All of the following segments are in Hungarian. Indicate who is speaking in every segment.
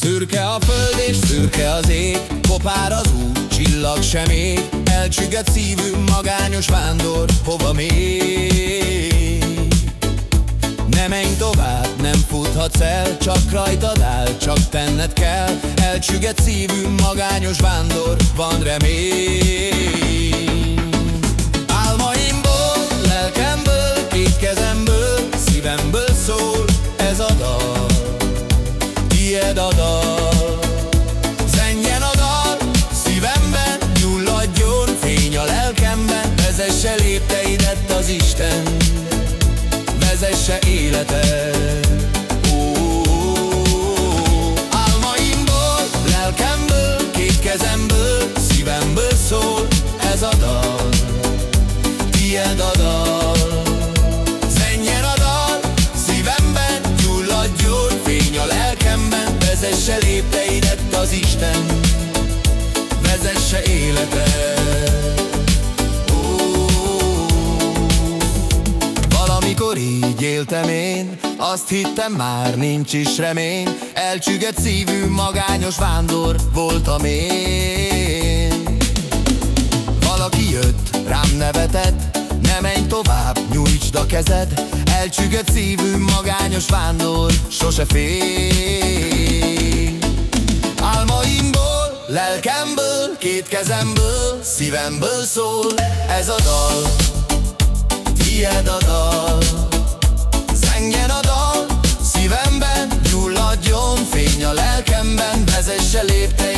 Speaker 1: Szürke a föld és szürke az ég Kopár az út, csillag sem ég. Elcsüget szívű, magányos vándor Hova még? Ne menj tovább, nem futhatsz el Csak rajtad áll, csak tenned kell. Elcsüget szívű, magányos vándor Van remény Tied a dal. Zenjen a dal, szívemben Nyulladjon fény a lelkemben Vezesse lépteidet az Isten. Vezesse életed Vezesse életed Amikor így éltem én, azt hittem már nincs is remény. Elcsüget szívű, magányos vándor voltam én. Valaki jött, rám nevetett, ne menj tovább, nyújtsd a kezed. Elcsüget szívű, magányos vándor, sose fél Álmaimból, lelkemből, két kezemből, szívemből szól ez a dal. Tied a dal. Zengjen a dal, szívemben Gyulladjon fény a lelkemben Vezesse lépteidet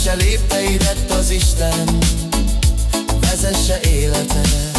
Speaker 1: Vezesse lépteidet az Isten. Vezesse életed